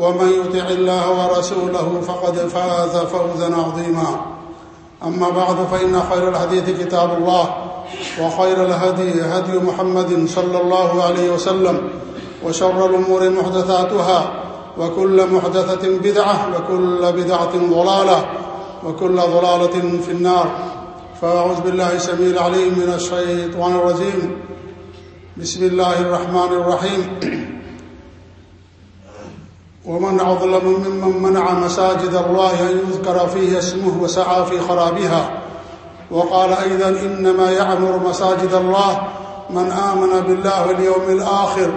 ومن يطع الله ورسوله فقد فاز فوزا عظيما. أما بعد، فإن خير الحديث كتاب الله، وخير الهدي هدي محمد صلى الله عليه وسلم، وشر الأمور محدثاتها، وكل محدثة بدعة، وكل بدعة ضلالة، وكل ضلالة في النار. فأعوذ بالله سميل عليم من الشيطان الرجيم. بسم الله الرحمن الرحيم. ومن أظلم ممن منع مساجد الله أن يذكر فيه اسمه وسعى في خرابها وقال أيضا إنما يعمر مساجد الله من آمن بالله واليوم الآخر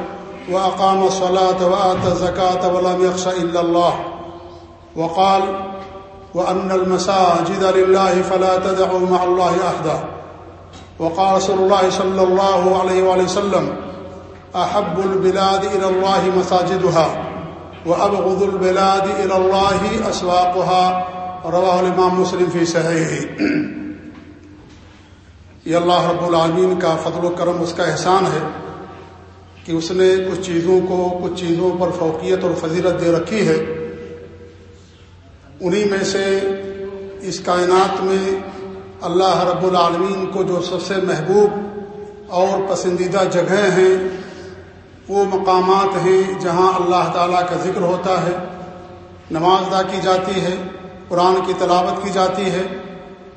وأقام الصلاة وآت الزكاة ولم يخش إلا الله وقال وأن المساجد لله فلا تدعوا مع الله أحدا وقال رسول الله صلى الله عليه وآله وسلم أحب البلاد إلى الله مساجدها وأبغض البلاد إلى الله أسواقها. رواه الإمام مسلم في صحيحه. یہ اللہ رب العالمین کا فضل و کرم اس کا احسان ہے کہ اس نے کچھ چیزوں کو، کچھ چیزوں پر فوقیت اور فضیلت دے رکھی ہے۔ انہی میں سے اس کائنات میں اللہ رب العالمین کو جو سب سے محبوب اور پسندیدہ جگہیں ہیں وہ مقامات ہیں جہاں اللہ تعالیٰ کا ذکر ہوتا ہے، نماز ادا کی جاتی ہے، قرآن کی تلاوت کی جاتی ہے۔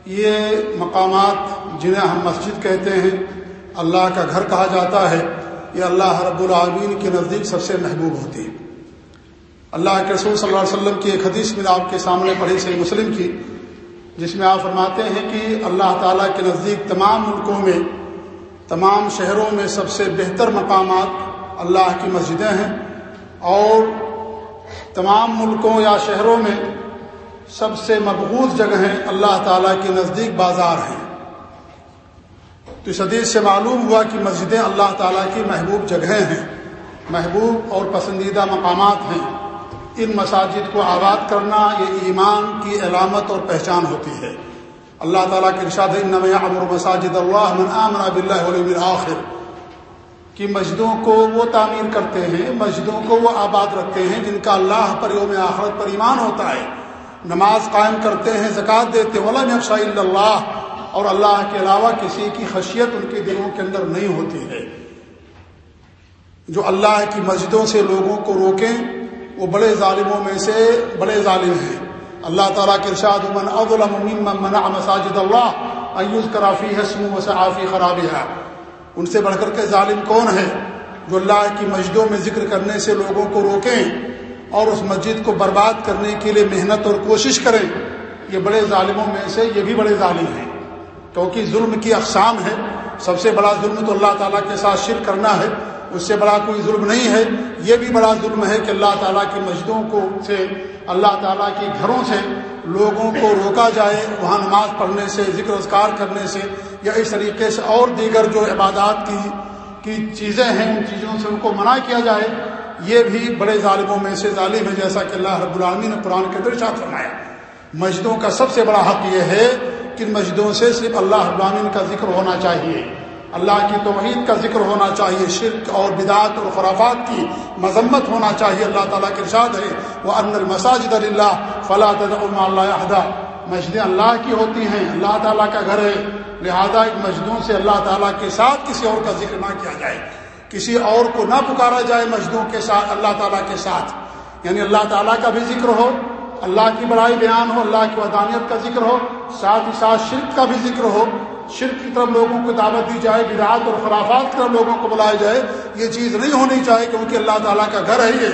یہ مقامات جنہیں ہم مسجد کہتے ہیں، اللہ کا گھر کہا جاتا ہے۔ یہ اللہ رب العالمین کے نزدیک سب سے محبوب ہوتی ہے۔ اللہ کے رسول صلی اللہ علیہ وسلم کی ایک حدیث میں آپ کے سامنے پڑھی سے مسلم کی، جس میں آپ فرماتے ہیں کہ اللہ تعالیٰ کے نزدیک تمام ملکوں میں، تمام شہروں میں سب سے بہتر مقامات اللہ کی مسجدیں ہیں اور تمام ملکوں یا شہروں میں سب سے مقبوض جگہیں اللہ تعالیٰ کے نزدیک بازار ہیں۔ تو اس حدیث سے معلوم ہوا کہ مسجدیں اللہ تعالیٰ کی محبوب جگہیں ہیں، محبوب اور پسندیدہ مقامات ہیں۔ ان مساجد کو آباد کرنا یہ ایمان کی علامت اور پہچان ہوتی ہے۔ اللہ تعالیٰ کے ارشاد امر مساجد اللہ من آمن بلّہ آخر کہ مسجدوں کو وہ تعمیر کرتے ہیں مسجدوں کو وہ آباد رکھتے ہیں جن کا اللہ پر یوم آخرت پر ایمان ہوتا ہے۔ نماز قائم کرتے ہیں، زکوٰۃ دیتے علم افشا اللہ اور اللہ کے علاوہ کسی کی خشیت ان کے دلوں کے اندر نہیں ہوتی ہے۔ جو اللہ کی مسجدوں سے لوگوں کو روکیں، وہ بڑے ظالموں میں سے بڑے ظالم ہیں۔ اللہ تعالیٰ کے ارشاد، من اظلم منع مساجد اللہ ایوز کرافی حسم و خرابی ہے ان سے بڑھ کر کے ظالم کون ہے جو اللہ کی مسجدوں میں ذکر کرنے سے لوگوں کو روکیں اور اس مسجد کو برباد کرنے کے لیے محنت اور کوشش کریں؟ یہ بڑے ظالموں میں سے یہ بھی بڑے ظالم ہیں۔ کیونکہ ظلم کی اقسام ہے۔ سب سے بڑا ظلم تو اللہ تعالیٰ کے ساتھ شرک کرنا ہے۔ اس سے بڑا کوئی ظلم نہیں ہے۔ یہ بھی بڑا ظلم ہے کہ اللہ تعالیٰ کی مسجدوں کو سے اللہ تعالیٰ کے گھروں سے لوگوں کو روکا جائے، وہاں نماز پڑھنے سے، ذکر اذکار کرنے سے یا اس طریقے سے اور دیگر جو عبادات کی کی چیزیں ہیں، ان چیزوں سے ان کو منع کیا جائے، یہ بھی بڑے ظالموں میں سے ظالم ہے جیسا کہ اللہ رب العالمین نے قرآن کے درشا فرمایا۔ مسجدوں کا سب سے بڑا حق یہ ہے کہ مسجدوں سے صرف اللہ رب العالمین کا ذکر ہونا چاہیے۔ اللہ کی توحید کا ذکر ہونا چاہیے، شرک اور بدعت اور خرافات کی مذمت ہونا چاہیے۔ اللہ تعالیٰ کے ارشاد ہے وہ ان المساجد اللہ فلاح اللہ مسجدیں اللہ کی ہوتی ہیں، اللہ تعالیٰ کا گھر ہے۔ لہذا ان مسجدوں سے اللہ تعالیٰ کے ساتھ کسی اور کا ذکر نہ کیا جائے۔ کسی اور کو نہ پکارا جائے مسجدوں کے ساتھ، اللہ تعالیٰ کے ساتھ۔ یعنی اللہ تعالیٰ کا بھی ذکر ہو، اللہ کی بڑائی بیان ہو، اللہ کی ودانیت کا ذکر ہو، ساتھ ہی ساتھ شرک کا بھی ذکر ہو۔ شرک کی طرف لوگوں کو دعوت دی جائے، بدعات اور خرافات کی طرف لوگوں کو بلایا جائے۔ یہ چیز نہیں ہونی چاہیے کیونکہ اللہ تعالیٰ کا گھر ہے یہ۔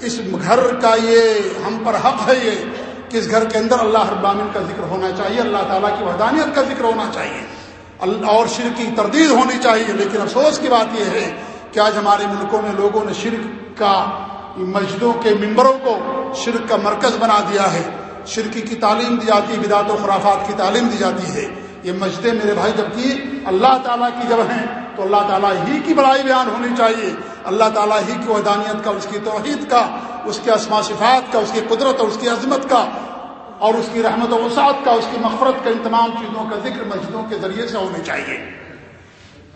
اس گھر کا یہ، ہم پر حق ہے یہ۔ کہ اس گھر کے اندر اللہ ابامن کا ذکر ہونا چاہیے، اللہ تعالیٰ کی وحدانیت کا ذکر ہونا چاہیے۔ اور شرک کی تردید ہونی چاہیے، لیکن افسوس کی بات یہ ہے کہ آج ہمارے ملکوں میں لوگوں نے شرک کا مسجدوں کے ممبروں کو شرک کا مرکز بنا دیا ہے۔ شرکی کی تعلیم دی جاتی ہے، بدعت و خرافات کی تعلیم دی جاتی ہے۔ یہ مسجدیں میرے بھائی جب کی اللہ تعالیٰ کی جب ہیں تو اللہ تعالیٰ ہی کی بڑائی بیان ہونی چاہیے۔ اللہ تعالیٰ ہی کی ودانیت کا، اس کی توحید کا، اس کے اسما صفات کا، اس کی قدرت اور اس کی عظمت کا اور اس کی رحمت و وسعت کا، اس کی مفرت کا، ان تمام چیزوں کا ذکر مسجدوں کے ذریعے سے ہونے چاہیے۔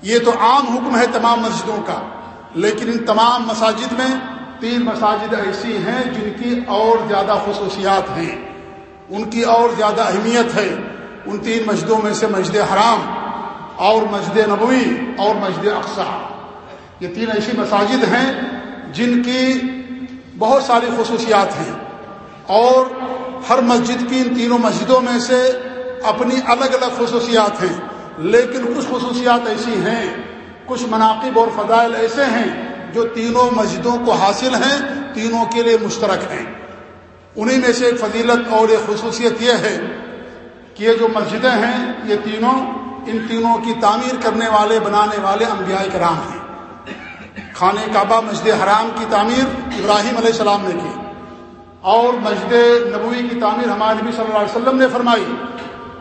یہ تو عام حکم ہے تمام مسجدوں کا، لیکن ان تمام مساجد میں تین مساجد ایسی ہیں جن کی اور زیادہ خصوصیات ہیں۔ ان کی اور زیادہ اہمیت ہے۔ ان تین مسجدوں میں سے مسجد حرام اور مسجد نبوی اور مسجد اقسا یہ تین ایسی مساجد ہیں جن کی بہت ساری خصوصیات ہیں اور ہر مسجد کی ان تینوں مسجدوں میں سے اپنی الگ الگ خصوصیات ہیں۔ لیکن کچھ خصوصیات ایسی ہیں، کچھ مناقب اور فضائل ایسے ہیں جو تینوں مسجدوں کو حاصل ہیں، تینوں کے لیے مشترک ہیں۔ انہی میں سے ایک فضیلت اور ایک خصوصیت یہ ہے کہ یہ جو مسجدیں ہیں، یہ تینوں، ان تینوں کی تعمیر کرنے والے، بنانے والے انبیاء کرام ہیں۔ خانہ کعبہ مسجد حرام کی تعمیر ابراہیم علیہ السلام نے کی اور مسجد نبوی کی تعمیر ہمارے نبی صلی اللہ علیہ وسلم نے فرمائی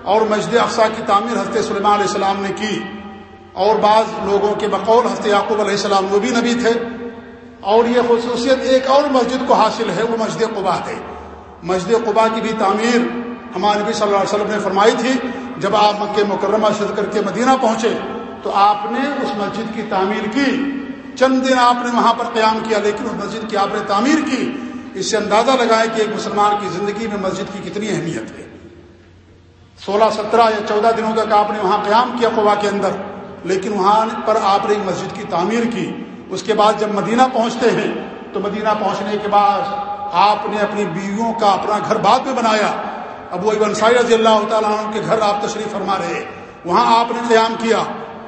اور مسجد اقسا کی تعمیر حضرت سلیمان علیہ السلام نے کی اور بعض لوگوں کے بقول حضرت یعقوب علیہ السلام وہ بھی نبی تھے اور یہ خصوصیت ایک اور مسجد کو حاصل ہے، وہ مسجد قبا ہے مسجد قبا کی بھی تعمیر ہمارے نبی صلی اللہ علیہ وسلم نے فرمائی تھی۔ جب آپ مکہ مکرمہ شد کر کے مدینہ پہنچے تو آپ نے اس مسجد کی تعمیر کی۔ چند دن آپ نے وہاں پر قیام کیا، لیکن اس مسجد کی آپ نے تعمیر کی، اس سے اندازہ لگائے کہ ایک مسلمان کی زندگی میں مسجد کی کتنی اہمیت ہے۔ سولہ، سترہ یا چودہ دنوں تک آپ نے وہاں قیام کیا قبا کے اندر، لیکن وہاں پر آپ نے ایک مسجد کی تعمیر کی۔ اس کے بعد جب مدینہ پہنچتے ہیں، تو مدینہ پہنچنے کے بعد آپ نے اپنی بیویوں کا اپنا گھر بعد میں بنایا۔ ابو ابن سائی رضی اللہ تعالیٰ عنہ کے گھر آپ تشریف فرما رہے۔ وہاں آپ نے قیام کیا۔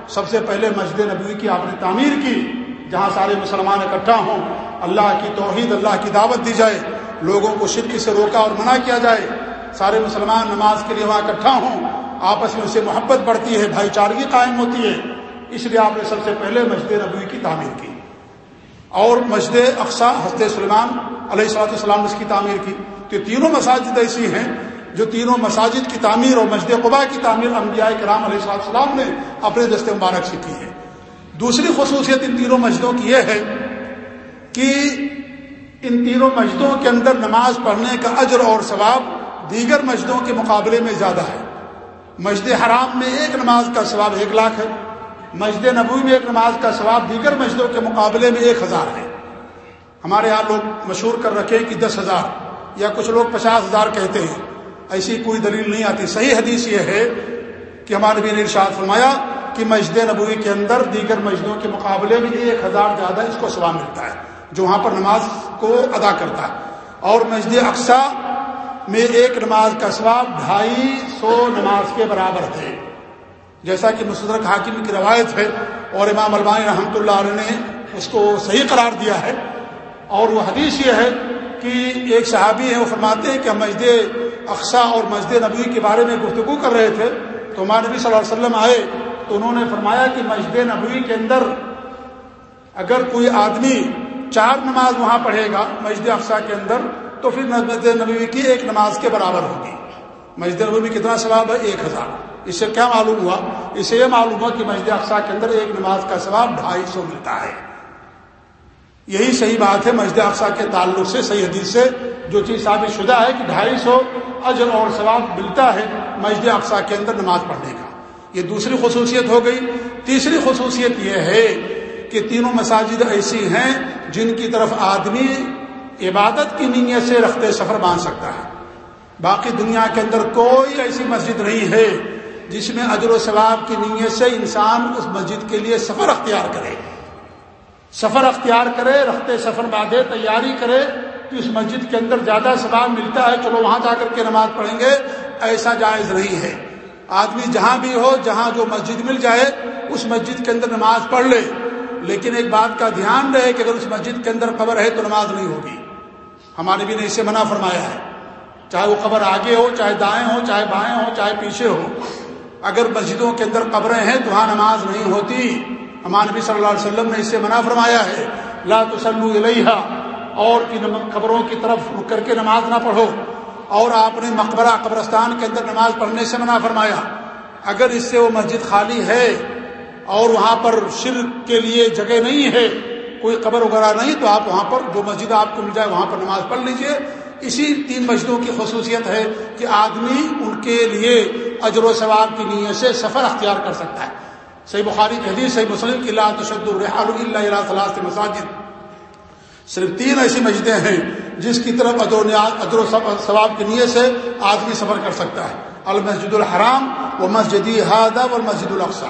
سب سے پہلے مسجد نبوی کی آپ نے تعمیر کی۔ جہاں سارے مسلمان اکٹھا ہوں، اللہ کی توحید، اللہ کی دعوت دی جائے، لوگوں کو شرک سے روکا اور منع کیا جائے، سارے مسلمان نماز کے لیے وہاں اکٹھا ہوں، آپس میں اسے محبت بڑھتی ہے، بھائی چارگی قائم ہوتی ہے۔ اس لیے آپ نے سب سے پہلے مسجد نبوی کی تعمیر کی۔ اور مسجد اقسا حضرت سلمان علیہ السلاۃ السلام نے اس کی تعمیر کی۔ تو تینوں مساجد ایسی ہیں جو تینوں مساجد کی تعمیر اور مسجد قبا کی تعمیر انبیاء کرام علیہ السلام نے اپنے دست مبارک سے کی ہے۔ دوسری خصوصیت ان تینوں مسجدوں کی یہ ہے کہ ان تینوں مسجدوں کے اندر نماز پڑھنے کا اجر اور ثواب دیگر مسجدوں کے مقابلے میں زیادہ ہے۔ مسجد حرام میں ایک نماز کا ثواب ایک لاکھ ہے۔ مسجد نبوی میں ایک نماز کا ثواب دیگر مسجدوں کے مقابلے میں ایک ہزار ہے۔ ہمارے یہاں لوگ مشہور کر رکھے کہ دس ہزار یا کچھ لوگ پچاس ہزار کہتے ہیں۔ ایسی کوئی دلیل نہیں آتی۔ صحیح حدیث یہ ہے کہ ہمارے بھی نے ارشاد فرمایا کہ مسجد نبوی کے اندر دیگر مسجدوں کے مقابلے میں ایک ہزار زیادہ اس کو ثواب ملتا ہے، جو وہاں پر نماز کو ادا کرتا ہے۔ اور مسجد اقسا میں ایک نماز کا ثواب ڈھائی سو نماز کے برابر تھے۔ جیسا کہ مصدرک حاکم کی روایت ہے اور امام البانی رحمۃ اللہ علیہ نے اس کو صحیح قرار دیا ہے۔ اور وہ حدیث یہ ہے کہ ایک صحابی ہیں، وہ فرماتے ہیں کہ ہم مسجد اقسا اور مسجد نبوی کے بارے میں گفتگو کر رہے تھے۔ تو ہمارے نبی صلی اللہ علیہ وسلم آئے تو انہوں نے فرمایا کہ مسجد نبوی کے اندر اگر کوئی آدمی چار نماز وہاں پڑھے گا مسجد اقسا کے اندر، تو پھر مسجد نبوی کی ایک نماز کے برابر ہوگی۔ مسجد نبوی کتنا ثواب ہے؟ ایک ہزار۔ اس سے کیا معلوم ہوا؟ اس سے یہ معلوم ہوا کہ مسجد اقسا کے اندر ایک نماز کا ثواب ڈھائی سو ملتا ہے۔ یہی صحیح بات ہے مسجد اقسا کے تعلق سے، صحیح حدیث سے۔ جو چیز ثابت شدہ ہے کہ ڈھائی سو اجر اور ثواب ملتا ہے مسجد اقسا کے اندر نماز پڑھنے کا۔ یہ دوسری خصوصیت ہو گئی۔ تیسری خصوصیت یہ ہے کہ تینوں مساجد ایسی ہیں جن کی طرف آدمی عبادت کی نیت سے رکھتے سفر باندھ سکتا ہے۔ باقی دنیا کے اندر کوئی ایسی مسجد نہیں ہے جس میں اجر و ثواب کی نیت سے انسان اس مسجد کے لیے سفر اختیار کرے۔ سفر اختیار کرے رکھتے سفر باندھے، تیاری کرے کہ اس مسجد کے اندر زیادہ ثواب ملتا ہے۔ چلو وہاں جا کر کے نماز پڑھیں گے۔ ایسا جائز نہیں ہے۔ آدمی جہاں بھی ہو، جہاں جو مسجد مل جائے، اس مسجد کے اندر نماز پڑھ لے۔ لیکن ایک بات کا دھیان رہے کہ اگر اس مسجد کے اندر قبر ہے تو نماز نہیں ہوگی۔ ہمارے بھی نے اسے منع فرمایا ہے۔ چاہے وہ قبر آگے ہو، چاہے دائیں ہو، چاہے بائیں ہو، چاہے پیچھے ہو۔ اگر مسجدوں کے اندر قبریں ہیں تو وہاں نماز نہیں ہوتی۔ ہمارے نبی صلی اللہ علیہ وسلم نے اسے منع فرمایا ہے۔ لا تسلو علیہ اور کی قبروں کی طرف رک کر کے نماز نہ پڑھو۔ اور آپ نے مقبرہ قبرستان کے اندر نماز پڑھنے سے منع فرمایا۔ اگر اس سے وہ مسجد خالی ہے اور وہاں پر شرک کے لیے جگہ نہیں ہے، کوئی قبر وغیرہ نہیں، تو آپ وہاں پر جو مسجد آپ کو مل جائے وہاں پر نماز پڑھ لیجیے۔ اسی تین مسجدوں کی خصوصیت ہے کہ آدمی ان کے لیے اجر و ثواب کی نیت سے سفر اختیار کر سکتا ہے۔ صحیح بخاری کی حدیث، صحیح مسلم کی اللہ تشد الرحال اللہ سے مساجد۔ صرف تین ایسی مسجدیں ہیں جس کی طرف اجر اجر و ثواب کی نیت سے آدمی سفر کر سکتا ہے۔ المسجد الحرام و مسجدی ہادہ و مسجد الاقسا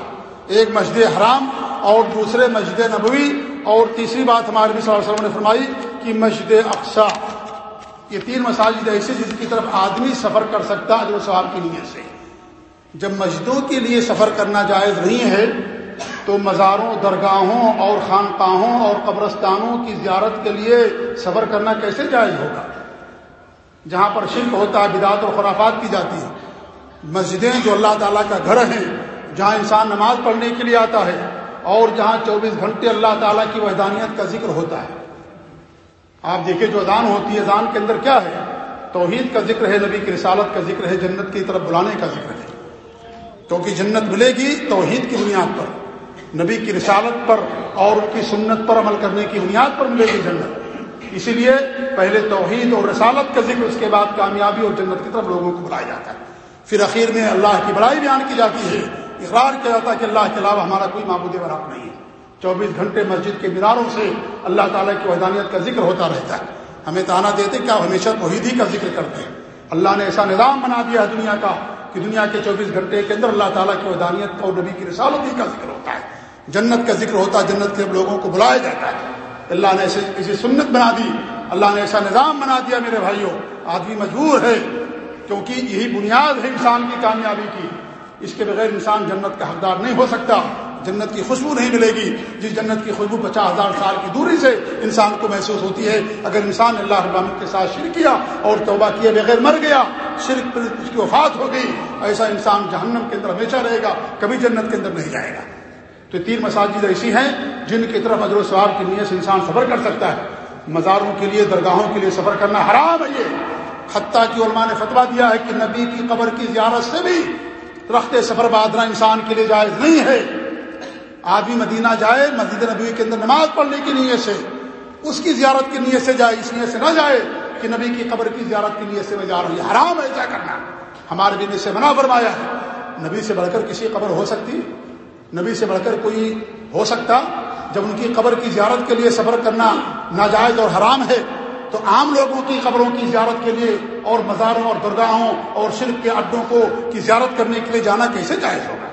ایک مسجد حرام اور دوسرے مسجد نبوی۔ اور تیسری بات ہمارے بھی صلی اللہ علیہ وسلم نے فرمائی کہ مسجد اقسا یہ تین مساجد ایسے جس کی طرف آدمی سفر کر سکتا ہے جو ثواب کی نیت سے۔ جب مسجدوں کے لیے سفر کرنا جائز نہیں ہے تو مزاروں، درگاہوں اور خانقاہوں اور قبرستانوں کی زیارت کے لیے سفر کرنا کیسے جائز ہوگا؟ جہاں پر شرک ہوتا ہے بدعت اور خرافات کی جاتی ہے مسجدیں جو اللہ تعالیٰ کا گھر ہیں، جہاں انسان نماز پڑھنے کے لیے آتا ہے اور جہاں چوبیس گھنٹے اللہ تعالیٰ کی وحدانیت کا ذکر ہوتا ہے۔ آپ دیکھیں جو اذان ہوتی ہے، اذان کے اندر کیا ہے؟ توحید کا ذکر ہے، نبی کی رسالت کا ذکر ہے، جنت کی طرف بلانے کا ذکر ہے۔ کیونکہ جنت ملے گی توحید کی بنیاد پر۔ نبی کی رسالت پر اور ان کی سنت پر عمل کرنے کی بنیاد پر ملے گی جنت۔ اسی لیے پہلے توحید اور رسالت کا ذکر، اس کے بعد کامیابی اور جنت کی طرف لوگوں کو بلایا جاتا ہے۔ پھر اخیر میں اللہ کی بڑائی بیان کی جاتی ہے۔ اقرار کیا جاتا ہے کہ اللہ کے علاوہ ہمارا کوئی معبود برحق نہیں ہے۔ چوبیس گھنٹے مسجد کے میناروں سے اللہ تعالیٰ کی وحدانیت کا ذکر ہوتا رہتا ہے۔ ہمیں تانا دیتے کہ آپ ہمیشہ توحید ہی کا ذکر کرتے ہیں۔ اللہ نے ایسا نظام بنا دیا ہے دنیا کا۔ کہ دنیا کے چوبیس گھنٹے کے اندر اللہ تعالیٰ کی ودانیت اور نبی کی رسالت کا ذکر ہوتا ہے۔ جنت کا ذکر ہوتا ہے، جنت کے لوگوں کو بلایا جاتا ہے۔ اللہ نے ایسے کسی سنت بنا دی۔ اللہ نے ایسا نظام بنا دیا میرے بھائیوں، آدمی مجبور ہے، کیونکہ یہی بنیاد ہے انسان کی کامیابی کی۔ اس کے بغیر انسان جنت کا حقدار نہیں ہو سکتا۔ جنت کی خوشبو نہیں ملے گی۔ جس جنت کی خوشبو پچاس ہزار سال کی دوری سے انسان کو محسوس ہوتی ہے۔ اگر انسان اللہ ابام کے ساتھ شرک کیا اور توبہ کیے بغیر مر گیا، شرک پر اس کی وفات ہو گئی، ایسا انسان جہنم کے اندر ہمیشہ رہے گا، کبھی جنت کے اندر نہیں جائے گا۔ تو تین مساجد ایسی ہیں جن کی طرف ادر و ثواب کی نیت سے انسان سفر کر سکتا ہے۔ مزاروں کے لیے، درگاہوں کے لیے سفر کرنا حرام ہے یہ۔ حتیٰ کی علماء نے فتوا دیا ہے کہ نبی کی قبر کی زیارت سے بھی رخت سفر بادرہ انسان کے لیے جائز نہیں ہے۔ آدمی مدینہ جائے، مسجد نبی کے اندر نماز پڑھنے کی نیت سے، اس کی زیارت کی نیت سے جائے، اس نیت سے نہ جائے کہ نبی کی قبر کی زیارت کی نیت سے میں جا رہا ہوں۔ حرام ہے کیا کرنا۔ ہمارے بھی نے سے منع فرمایا ہے۔ نبی سے بڑھ کر کسی قبر ہو سکتی، نبی سے بڑھ کر کوئی ہو سکتا، جب ان کی قبر کی زیارت کے لیے سفر کرنا ناجائز اور حرام ہے، تو عام لوگوں کی قبروں کی زیارت کے لیے اور مزاروں اور درگاہوں اور شرک کے اڈوں کو کی زیارت کرنے کے لیے جانا کیسے جائز ہوگا؟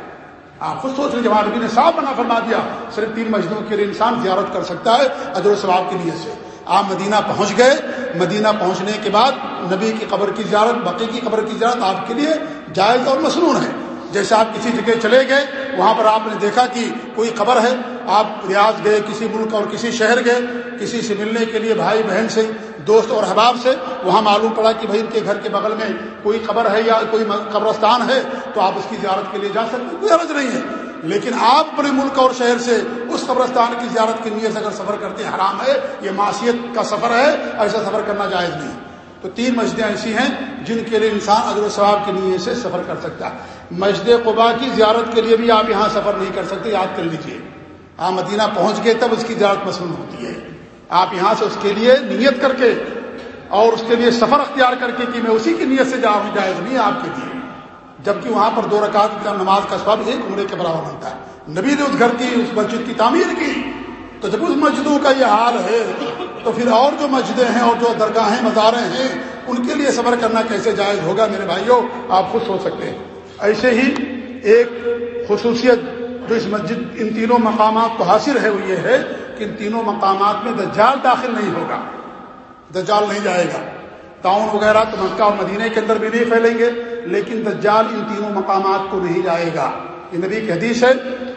آپ خود سوچ رہے جوان نبی نے صاف بنا فرما دیا، صرف تین مسجدوں کے لیے انسان زیارت کر سکتا ہے اجر و ثواب کی نیت سے۔ آپ مدینہ پہنچ گئے، مدینہ پہنچنے کے بعد نبی کی قبر کی زیارت بقی کی قبر کی زیارت آپ کے لیے جائز اور مصنون ہے۔ جیسے آپ کسی جگہ چلے گئے، وہاں پر آپ نے دیکھا کہ کوئی قبر ہے، آپ ریاض گئے، کسی ملک اور کسی شہر گئے، کسی سے ملنے کے لیے بھائی بہن سے دوست اور احباب سے وہاں معلوم پڑا کہ بھائی ان کے گھر کے بغل میں کوئی قبر ہے یا کوئی قبرستان ہے، تو آپ اس کی زیارت کے لیے جا سکتے کوئی عرض نہیں ہے۔ لیکن آپ اپنے ملک اور شہر سے اس قبرستان کی زیارت کی نیت سے اگر سفر کرتے ہیں، حرام ہے، یہ معاشیت کا سفر ہے، ایسا سفر کرنا جائز نہیں۔ تو تین مسجدیں ایسی ہیں جن کے لیے انسان اجر و ثواب کی نیت سے سفر کر سکتا ہے۔ مسجد قبا کی زیارت کے لیے بھی آپ یہاں سفر نہیں کر سکتے، یاد کر لیجیے۔ آپ مدینہ پہنچ گئے، تب اس کی زیارت مصنوع ہوتی ہے۔ آپ یہاں سے اس کے لیے نیت کر کے اور اس کے لیے سفر اختیار کر کے کہ میں اسی کی نیت سے جا ہوں جائز نہیں آپ کے لیے۔ جبکہ وہاں پر دو رکعت کا نماز کا سبب ایک عمرے کے برابر بنتا ہے۔ نبی نے اس گھر کی، اس مسجد کی تعمیر کی۔ تو جب اس مسجدوں کا یہ حال ہے، تو پھر اور جو مسجدیں ہیں اور جو درگاہیں، مزاریں ہیں، ان کے لیے سفر کرنا کیسے جائز ہوگا؟ میرے بھائیوں، آپ خود سوچ سکتے ہیں۔ ایسے ہی ایک خصوصیت جو اس مسجد، ان تینوں مقامات کو حاصل ہے، وہ یہ ہے کہ ان تینوں مقامات میں دجال داخل نہیں ہوگا۔ دجال نہیں جائے گا۔ تعاون وغیرہ تو مکہ اور مدینہ کے اندر بھی نہیں پھیلیں گے، لیکن دجال ان تینوں مقامات کو نہیں جائے گا۔ یہ نبی کی حدیث ہے۔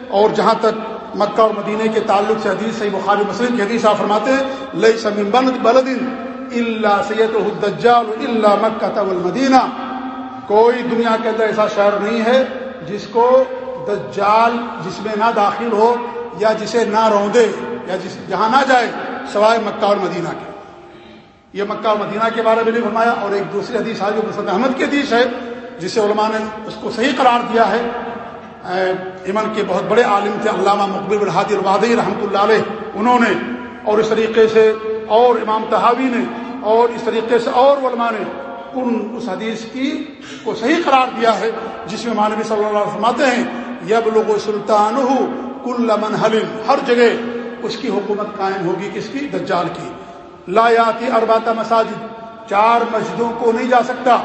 اور جہاں تک مکہ اور مدینہ کے تعلق سے حدیث صحیح بخاری مسلم کی حدیث آپ فرماتے ہیں لئی سمیم بلدن اللہ سید الدجال اللہ مکہ المدینہ کوئی دنیا کے اندر ایسا شہر نہیں ہے جس کو دجال جس میں نہ داخل ہو یا جسے نہ روندے، یا جس جہاں نہ جائے، سوائے مکہ اور مدینہ کے۔ یہ مکہ اور مدینہ کے بارے میں بھی فرمایا اور ایک دوسری حدیث جو مسد احمد کی حدیث ہے، جسے علماء نے اس کو صحیح قرار دیا ہے۔ ایمن کے بہت بڑے عالم تھے، علامہ مقبر الحادی الوادی رحمۃ اللہ علیہ، انہوں نے اور اس طریقے سے اور امام تحاوی نے اور اس طریقے سے اور علماء نے ان اس حدیث کی کو صحیح قرار دیا ہے، جس میں مانوی صلی اللہ علیہ فرماتے ہیں یب لوگ سلطان ہو کل من حلم ہر جگہ اس کی حکومت قائم ہوگی کس کی؟ دجال کی۔ لا یاتی ارباتا مساجد، چار مسجدوں کو نہیں جا سکتا۔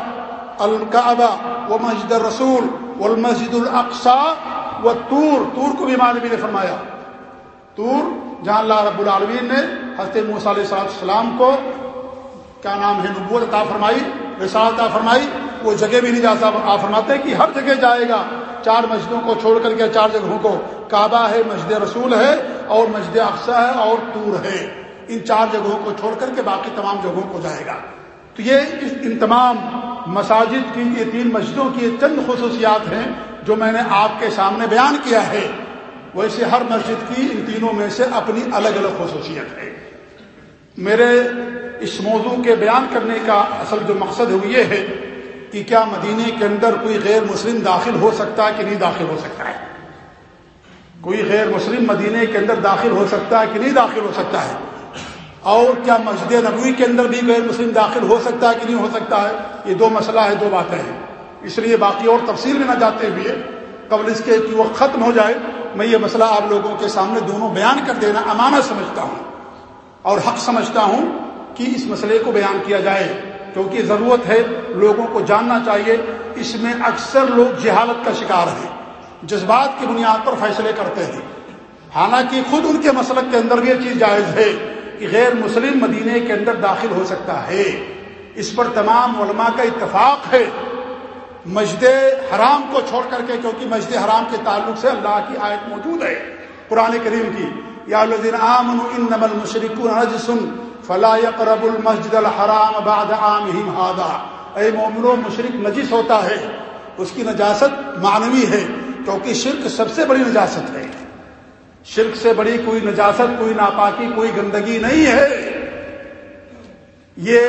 الکعبہ و مسجد الرسول والمسجد الاقصا و تور تور کو بھی مانوی نے فرمایا۔ تور، جہاں اللہ رب العالمین نے حضرت موسیٰ علیہ السلام کو کیا نام ہے، نبوت عطا فرمائی رسال عطا فرمائی، وہ جگہ بھی نہیں جا سکتا۔ آپ فرماتے ہیں کہ ہر جگہ جائے گا۔ چار مسجدوں کو چھوڑ کر کے چار جگہوں کو کعبہ ہے، مسجد رسول ہے اور مسجد اقسا ہے اور تور ہے۔ ان چار جگہوں کو چھوڑ کر کے باقی تمام جگہوں کو جائے گا۔ تو یہ ان تمام مساجد کی، یہ تین مسجدوں کی چند خصوصیات ہیں جو میں نے آپ کے سامنے بیان کیا ہے۔ ویسے ہر مسجد کی ان تینوں میں سے اپنی الگ الگ خصوصیت ہے۔ میرے اس موضوع کے بیان کرنے کا اصل جو مقصد ہے وہ یہ ہے کہ کیا مدینے کے اندر کوئی غیر مسلم داخل ہو سکتا ہے کہ نہیں داخل ہو سکتا ہے؟ کوئی غیر مسلم مدینے کے اندر داخل ہو سکتا ہے کہ نہیں داخل ہو سکتا ہے؟ اور کیا مسجد نبوی کے اندر بھی غیر مسلم داخل ہو سکتا ہے کہ نہیں ہو سکتا ہے؟ یہ دو مسئلہ ہے دو باتیں ہیں۔ اس لیے باقی اور تفصیل میں نہ جاتے ہوئے قبل اس کے کہ وہ ختم ہو جائے، میں یہ مسئلہ آپ لوگوں کے سامنے دونوں بیان کر دینا امانت سمجھتا ہوں۔ اور حق سمجھتا ہوں کہ اس مسئلے کو بیان کیا جائے۔ کیونکہ ضرورت ہے لوگوں کو جاننا چاہیے، اس میں اکثر لوگ جہالت کا شکار ہیں۔ جذبات کی بنیاد پر فیصلے کرتے ہیں۔ حالانکہ خود ان کے مسلک کے اندر بھی یہ چیز جائز ہے کہ غیر مسلم مدینے کے اندر داخل ہو سکتا ہے۔ اس پر تمام علماء کا اتفاق ہے۔ مسجد حرام کو چھوڑ کر کے، کیونکہ مسجد حرام کے تعلق سے اللہ کی آیت موجود ہے قرآن کریم کی۔ یا فلا يقرب المسجد الحرام بعد عامهم هذا اے مومنو، مشرک نجس ہوتا ہے، اس کی نجاست معنوی ہے، کیونکہ شرک سب سے بڑی نجاست ہے۔ شرک سے بڑی کوئی نجاست، کوئی ناپاکی، کوئی گندگی نہیں ہے۔ یہ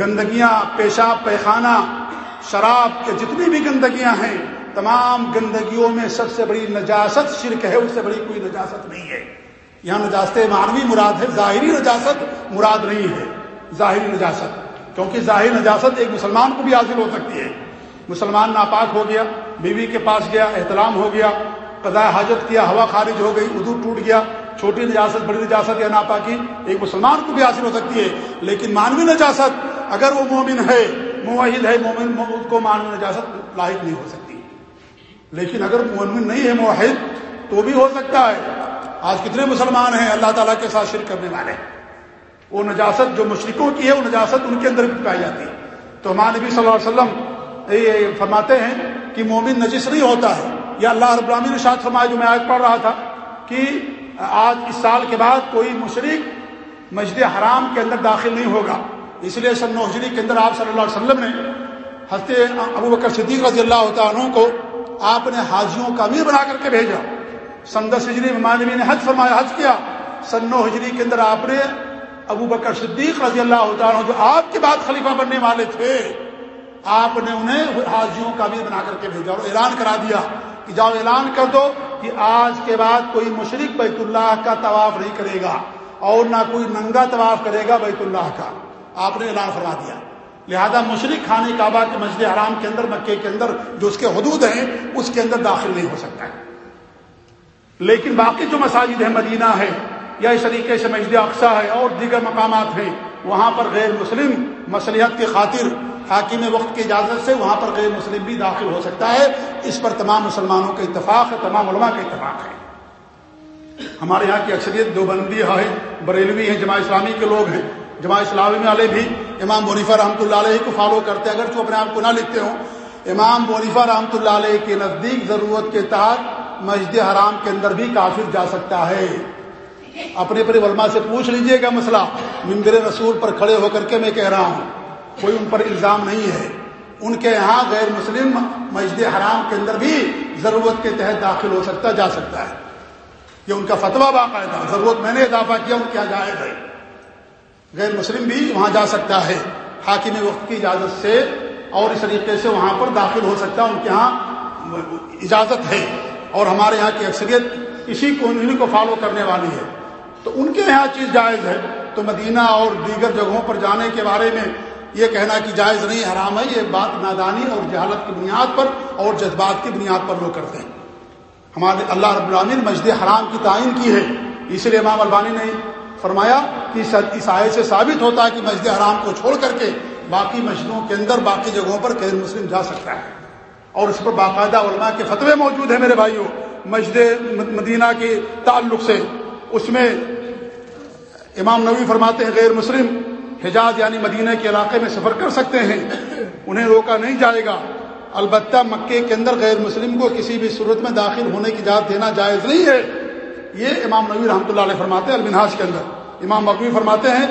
گندگیاں، پیشاب، پیخانہ، شراب کے جتنی بھی گندگیاں ہیں، تمام گندگیوں میں سب سے بڑی نجاست شرک ہے، اس سے بڑی کوئی نجاست نہیں ہے۔ یہاں نجاست معنوی مراد ہے، ظاہری نجاست مراد نہیں ہے، ظاہری نجاست۔ کیونکہ ظاہری نجاست ایک مسلمان کو بھی حاصل ہو سکتی ہے۔ مسلمان ناپاک ہو گیا، بیوی کے پاس گیا، احترام ہو گیا، قضاء حاجت کیا، ہوا خارج ہو گئی ادو ٹوٹ گیا، چھوٹی نجاست، بڑی نجاست یا ناپاکی، ایک مسلمان کو بھی حاصل ہو سکتی ہے۔ لیکن مانوی نجاست، اگر وہ مومن ہے معاہد ہے، مومن کو مانوی نجاست لاحق نہیں ہو سکتی۔ لیکن اگر مومن نہیں ہے معاہد تو بھی ہو سکتا ہے۔ آج کتنے مسلمان ہیں اللہ تعالیٰ کے ساتھ شرک کرنے والے؟ وہ نجاست جو مشرقوں کی ہے، وہ نجاست ان کے اندر بھی پائی جاتی ہے۔ تو ہمارے نبی صلی اللہ علیہ وسلم یہ فرماتے ہیں کہ مومن نجس نہیں ہوتا ہے۔ یا اللہ رب العالمین نے شاد فرمایا، جو میں آج پڑھ رہا تھا، کہ آج اس سال کے بعد کوئی مشرق مسجد حرام کے اندر داخل نہیں ہوگا۔ اس لیے سن نوجری کے اندر آپ صلی اللہ علیہ وسلم نے حضرت ابو بکر صدیق رضی اللہ عنہ کو آپ نے حاجیوں کا امیر بنا کر کے بھیجا۔ سن دس ہجری میں مانوی نے حج فرمایا، حج کیا؟ سن نو ہجری کے اندر آپ نے ابو بکر صدیق رضی اللہ عنہ جو آپ کے بعد خلیفہ بننے والے تھے، آپ نے انہیں حاجیوں کا بھی بنا کر کے بھیجا اور اعلان کرا دیا کہ جاؤ اعلان کر دو کہ آج کے بعد کوئی مشرق بیت اللہ کا طواف نہیں کرے گا اور نہ کوئی ننگا طواف کرے گا بیت اللہ کا۔ آپ نے اعلان فرما دیا۔ لہذا مشرق خانے کعبہ کے مسجد حرام کے اندر، مکے کے اندر جو اس کے حدود ہیں، اس کے اندر داخل نہیں ہو سکتا ہے۔ لیکن باقی جو مساجد ہیں مدینہ ہے یا اس طریقے سے مسجد اقسا ہے اور دیگر مقامات ہیں، وہاں پر غیر مسلم مصلیحت کی خاطر حاکم وقت کی اجازت سے وہاں پر غیر مسلم بھی داخل ہو سکتا ہے۔ اس پر تمام مسلمانوں کا اتفاق ہے، تمام علماء کا اتفاق ہے۔ ہمارے یہاں کی اکثریت دو بندی ہے بریلوی ہیں، جماعت اسلامی کے لوگ ہیں۔ جماع اسلامی والے بھی امام بنیفا رحمۃ اللہ علیہ کو فالو کرتے اگر اپنے آپ کو نہ لکھتے ہوں۔ امام بنیفا رحمۃ اللہ علیہ کے نزدیک ضرورت کے تحت مسجد حرام کے اندر بھی کافر جا سکتا ہے۔ اپنے اپنے علماء سے پوچھ لیجیے گا مسئلہ۔ مندر رسول پر کھڑے ہو کر کے میں کہہ رہا ہوں۔ کوئی ان پر الزام نہیں ہے۔ ان کے یہاں غیر مسلم مسجد حرام کے اندر بھی ضرورت کے تحت داخل ہو سکتا، جا سکتا ہے۔ یہ ان کا فتویٰ باقاعدہ ضرورت میں نے اضافہ کیا، ان کیا جائز ہے۔ غیر مسلم بھی وہاں جا سکتا ہے۔ حاکم وقت کی اجازت سے اور اس طریقے سے وہاں پر داخل ہو سکتا، ان کے یہاں اجازت ہے۔ اور ہمارے یہاں کی اکثریت اسی کو انہیں کو فالو کرنے والی ہے۔ تو ان کے یہاں چیز جائز ہے۔ تو مدینہ اور دیگر جگہوں پر جانے کے بارے میں یہ کہنا کہ جائز نہیں، حرام ہے، یہ بات نادانی اور جہالت کی بنیاد پر اور جذبات کی بنیاد پر لوگ کرتے ہیں۔ ہمارے اللہ رب العامن مسجد حرام کی تعین کی ہے۔ اس لیے امام البانی نے فرمایا کہ اس آئے سے ثابت ہوتا ہے کہ مسجد حرام کو چھوڑ کر کے باقی مسجدوں کے اندر باقی جگہوں پر غیر مسلم جا سکتا ہے۔ اور اس پر باقاعدہ علماء کے فتوے موجود ہیں میرے بھائیوں مسجد مدینہ کے تعلق سے۔ اس میں امام نبی فرماتے ہیں، غیر مسلم حجاز یعنی مدینہ کے علاقے میں سفر کر سکتے ہیں، انہیں روکا نہیں جائے گا۔ البتہ مکے کے اندر غیر مسلم کو کسی بھی صورت میں داخل ہونے کی اجازت دینا جائز نہیں ہے۔ یہ امام نبی رحمۃ اللہ علیہ فرماتے ہیں کے اندر۔ امام مقبی فرماتے ہیں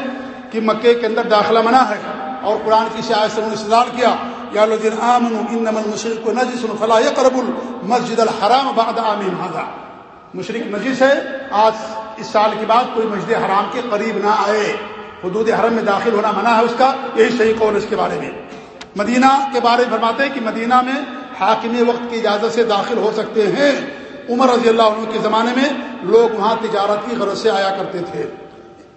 کہ مکے کے اندر داخلہ منع ہے اور قرآن کی شاید سے استعمال کیا۔ یا مشرق کو نجس فلاح کرب المسجد الحرام بعد عامین مشرق نجس ہے، آج اس سال کے بعد کوئی مسجد حرام کے قریب نہ آئے۔ حدود حرم میں داخل ہونا منع ہے اس کا، یہی صحیح قول اس کے بارے میں۔ مدینہ کے بارے میں فرماتے ہیں کہ مدینہ میں حاکم وقت کی اجازت سے داخل ہو سکتے ہیں۔ عمر رضی اللہ عنہ کے زمانے میں لوگ وہاں تجارت کی غرض سے آیا کرتے تھے۔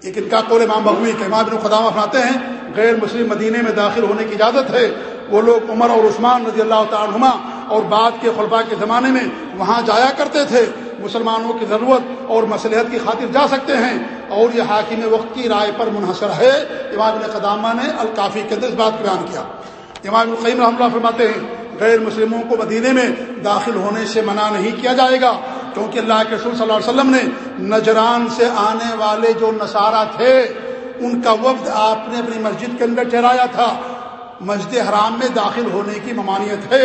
ایک ان کا قول امام بغوی کے امام بن خدامہ فرماتے ہیں، غیر مسلم مدینے میں داخل ہونے کی اجازت ہے۔ وہ لوگ عمر اور عثمان رضی اللہ تعالیٰ اور بعد کے خلفاء کے زمانے میں وہاں جایا کرتے تھے۔ مسلمانوں کی ضرورت اور مصلحت کی خاطر جا سکتے ہیں۔ اور یہ حاکم وقت کی رائے پر منحصر ہے۔ امام قدامہ نے الکافی کے اندر اس بات بیان کیا۔ امام القیم رحمۃ اللہ فرماتے ہیں، غیر مسلموں کو مدینے میں داخل ہونے سے منع نہیں کیا جائے گا، کیونکہ اللہ کے رسول صلی اللہ علیہ وسلم نے نجران سے آنے والے جو نصارہ تھے، ان کا وقت آپ نے اپنی مسجد کے اندر ٹھہرایا تھا۔ مسجد حرام میں داخل ہونے کی ممانعت ہے۔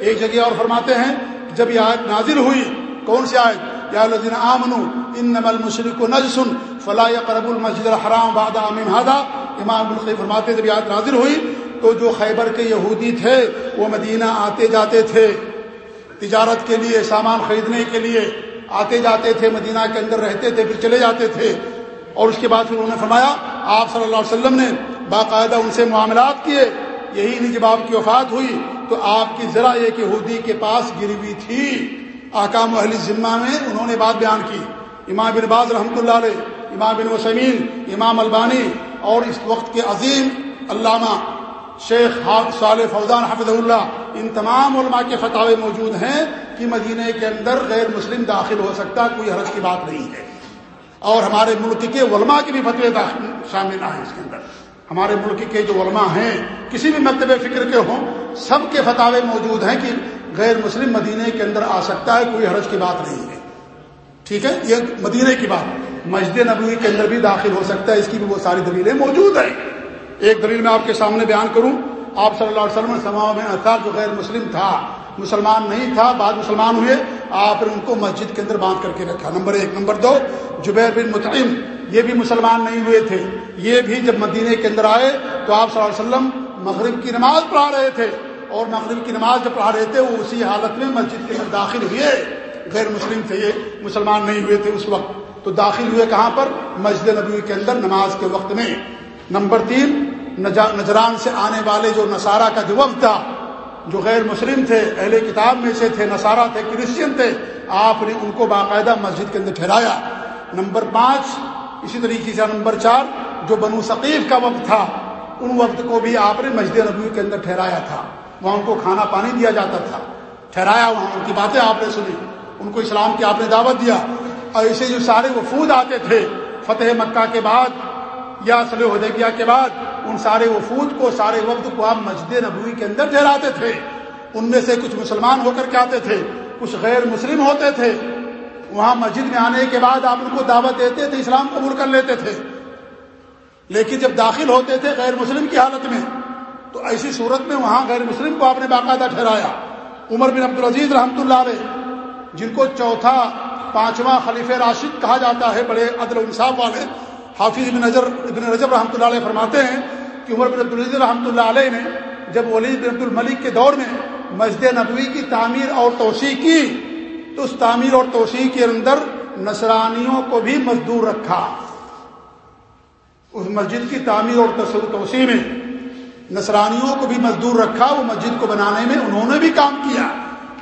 ایک جگہ اور فرماتے ہیں، جب یہ آیت نازل ہوئی، کون سی آیت؟ یا لذین آمنو ان نمل مشرق و نجسن فلاح قرب المسجد الحرام باد امین ہادا امام القی فرماتے جب یاد نازل ہوئی، تو جو خیبر کے یہودی تھے، وہ مدینہ آتے جاتے تھے۔ تجارت کے لیے، سامان خریدنے کے لیے آتے جاتے تھے، مدینہ کے اندر رہتے تھے، پھر چلے جاتے تھے۔ اور اس کے بعد پھر انہوں نے فرمایا، آپ صلی اللہ علیہ وسلم نے باقاعدہ ان سے معاملات کیے۔ یہی نہیں جب آپ کی وفات ہوئی تو آپ کی ذرا ایک یہودی کے پاس گری ہوئی تھی۔ آکام اہل ذمہ میں انہوں نے بات بیان کی۔ امام بن باز رحمۃ اللہ علیہ، امام بن وسمین امام البانی اور اس وقت کے عظیم علامہ شیخ صالح فوزان حفظ اللہ، ان تمام علماء کے فتح موجود ہیں کہ مدینہ کے اندر غیر مسلم داخل ہو سکتا، کوئی حرج کی بات نہیں ہے۔ اور ہمارے ملک کے علماء کے بھی فتوے شامل ہیں اس کے اندر۔ ہمارے ملک کے جو علماء ہیں، کسی بھی مکتب فکر کے ہوں، سب کے فتح موجود ہیں کہ غیر مسلم مدینے کے اندر آ سکتا ہے، کوئی حرج کی بات نہیں ہے۔ ٹھیک ہے؟ یہ مدینے کی بات۔ مسجد نبوی کے اندر بھی داخل ہو سکتا ہے، اس کی بھی وہ ساری دلیلیں موجود ہیں۔ ایک دلیل میں آپ کے سامنے بیان کروں۔ آپ صلی اللہ علیہ وسلم سما میں جو غیر مسلم تھا، مسلمان نہیں تھا، بعد مسلمان ہوئے۔ آپ نے ان کو مسجد کے اندر باندھ کر کے رکھا۔ نمبر ایک. نمبر دو، جبیر بن متعم یہ بھی مسلمان نہیں ہوئے تھے۔ یہ بھی جب مدینے کے اندر آئے تو آپ صلی اللہ علیہ وسلم مغرب کی نماز پڑھا رہے تھے۔ اور مغرب کی نماز جب پڑھا رہے تھے، وہ اسی حالت میں مسجد کے اندر داخل ہوئے۔ غیر مسلم تھے یہ، مسلمان نہیں ہوئے تھے اس وقت۔ تو داخل ہوئے کہاں پر؟ مسجد نبوی کے اندر نماز کے وقت میں۔ نمبر تین نجران سے آنے والے جو نصارہ کا جو وقت تھا جو غیر مسلم تھے، اہل کتاب میں سے تھے، نصارہ تھے، کرسچن تھے، آپ نے ان کو باقاعدہ مسجد کے اندر ٹھہرایا۔ نمبر پانچ، اسی طریقے سے نمبر چار، جو بنو ثقیف کا وقت تھا، ان وقت کو بھی آپ نے مسجد نبوی کے اندر ٹھہرایا تھا۔ وہاں ان کو کھانا پانی دیا جاتا تھا۔ ٹھہرایا وہاں، ان کی باتیں آپ نے سنی۔ ان کو اسلام کی آپ نے دعوت دیا۔ اور ایسے جو سارے وفود آتے تھے، فتح مکہ کے بعد یا صلی حدیبیہ کے بعد ان سارے وفود کو، سارے وقت کو آپ مسجد نبوی کے اندر ٹھہراتے تھے۔ ان میں سے کچھ مسلمان ہو کر کے آتے تھے، کچھ غیر مسلم ہوتے تھے۔ وہاں مسجد میں آنے کے بعد آپ ان کو دعوت دیتے تھے، اسلام قبول کر لیتے تھے۔ لیکن جب داخل ہوتے تھے غیر مسلم کی حالت میں، تو ایسی صورت میں وہاں غیر مسلم کو آپ نے باقاعدہ ٹھہرایا۔ عمر بن عبد العزیز رحمۃ اللہ علیہ، جن کو چوتھا، پانچواں خلیف راشد کہا جاتا ہے، بڑے عدل انصاف والے حافظ ابن نظر ابن رجب رحمۃ اللہ علیہ فرماتے ہیں کہ عمر بن عبدالعزیز رحمۃ اللہ علیہ نے جب ولید بن عبد الملک کے دور میں مسجد نبوی کی تعمیر اور توسیع کی، تو اس تعمیر اور توسیع کے اندر نصرانیوں کو بھی مزدور رکھا۔ اس مسجد کی تعمیر اور توسیع میں نصرانیوں کو بھی مزدور رکھا، وہ مسجد کو بنانے میں انہوں نے بھی کام کیا۔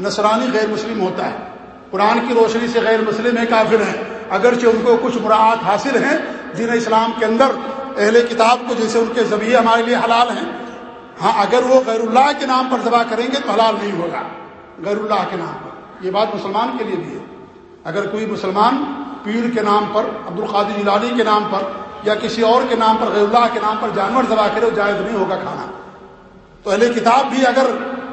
نصرانی غیر مسلم ہوتا ہے۔ قرآن کی روشنی سے غیر مسلم ہے کافر ہیں۔ اگرچہ ان کو کچھ مراعات حاصل ہیں دین اسلام کے اندر اہل کتاب کو جیسے ان کے ذبیعے ہمارے لیے حلال ہیں ہاں اگر وہ غیر اللہ کے نام پر ذبح کریں گے تو حلال نہیں ہوگا۔ غیر اللہ کے نام پر۔ یہ بات مسلمان کے لیے بھی ہے۔ اگر کوئی مسلمان پیر کے نام پر عبد القادر جیلانی کے نام پر یا کسی اور کے نام پر، غیر اللہ کے نام پر جانور ذبح کرے، وہ جائز نہیں ہوگا کھانا۔ تو اہل کتاب بھی اگر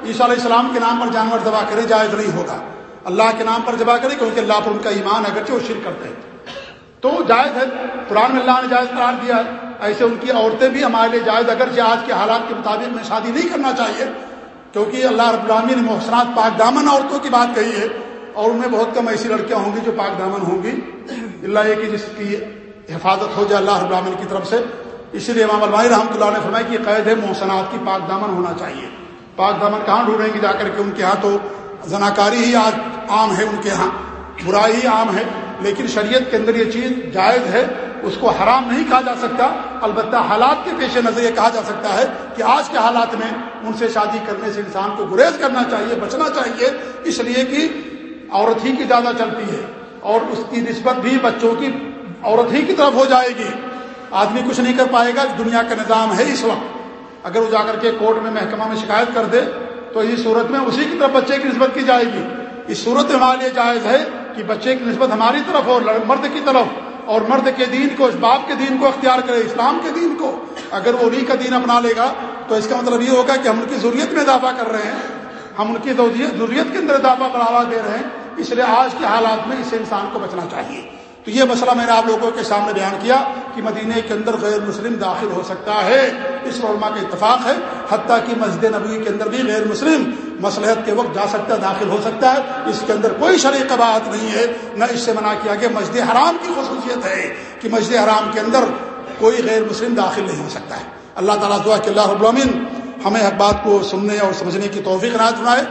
عیسیٰ علیہ السلام کے نام پر جانور ذبح کرے، جائز نہیں ہوگا۔ اللہ کے نام پر ذبح کرے، کیونکہ اللہ پر ان کا ایمان اگرچہ وہ شرک کرتے ہیں۔ تو جائز ہے۔ قرآن میں اللہ نے جائز قرار دیا ہے۔ ایسے ان کی عورتیں بھی ہمارے لیے جائز۔ اگر آج کے حالات کے مطابق میں شادی نہیں کرنا چاہیے، کیونکہ اللہ رب العامی نے محسنات پاک دامن عورتوں کی بات کہی ہے۔ اور ان میں بہت کم ایسی لڑکیاں ہوں گی جو پاک دامن ہوں گی۔ اللہ یہ کہ جس کی حفاظت ہو جائے اللہ رب العالمین کی طرف سے۔ اسی لیے امام المائی رحمۃ اللہ نے فرمایا کہ قید ہے، محسنات کی پاک دامن ہونا چاہیے۔ پاک دامن کہاں ڈھونڈیں گے؟ جا کر کے ان کے ہاں تو زناکاری ہی آج عام ہے، ان کے ہاں برائی ہی عام ہے۔ لیکن شریعت کے اندر یہ چیز جائز ہے، اس کو حرام نہیں کہا جا سکتا۔ البتہ حالات کے پیش نظر یہ کہا جا سکتا ہے کہ آج کے حالات میں ان سے شادی کرنے سے انسان کو گریز کرنا چاہیے، بچنا چاہیے، اس لیے کہ عورت ہی کی زیادہ چلتی ہے اور اس کی نسبت بھی بچوں کی عورت ہی کی طرف ہو جائے گی۔ آدمی کچھ نہیں کر پائے گا، دنیا کا نظام ہے اس وقت۔ اگر وہ جا کر کے کورٹ میں محکمہ میں شکایت کر دے، تو اس صورت میں اسی کی طرف بچے کی نسبت کی جائے گی۔ اس صورت میں ہمارے لیے جائز ہے کہ بچے کی نسبت ہماری طرف ہو مرد کی طرف، اور مرد کے دین کو، اس باپ کے دین کو اختیار کرے، اسلام کے دین کو۔ اگر وہ انہیں کا دین اپنا لے گا، تو اس کا مطلب یہ ہوگا کہ ہم ان کی ضروریت میں اضافہ کر رہے ہیں۔ ہم ان کی ضروریت کے اندر اضافہ بڑھاوا دے رہے ہیں۔ اس لیے آج کے حالات میں اسے انسان کو بچنا چاہیے۔ تو یہ مسئلہ میں نے آپ لوگوں کے سامنے بیان کیا کہ مدینہ کے اندر غیر مسلم داخل ہو سکتا ہے۔ اس علماء کا اتفاق ہے۔ حتیٰ کہ مسجد نبوی کے اندر بھی غیر مسلم مسلحت کے وقت جا سکتا ہے، داخل ہو سکتا ہے۔ اس کے اندر کوئی شریک بات نہیں ہے۔ نہ اس سے منع کیا گیا، مسجد حرام کی خصوصیت ہے کہ مسجد حرام کے اندر کوئی غیر مسلم داخل نہیں ہو سکتا ہے۔ اللہ تعالیٰ دعا کہ اللہ رب ہمیں ہر بات کو سننے اور سمجھنے کی توفیق نہ سنائے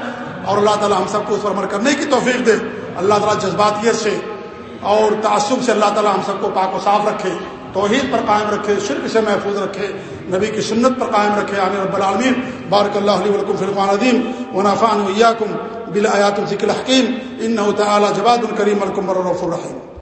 اور اللہ تعالیٰ ہم سب کو اس پر عمل کرنے کی توفیق دے۔ اللہ تعالیٰ جذباتیت سے اور تعصب سے اللہ تعالیٰ ہم سب کو پاک و صاف رکھے، توحید پر قائم رکھے، شرک سے محفوظ رکھے، نبی کی سنت پر قائم رکھے عامر رب العالمین۔ بارک اللہ علیہ ولکم فرقان عدیم ونافان ویاکم بالآیات ذکر الحکیم۔ ان تعالیٰ جواد الکریم الکم الرف الرحیم۔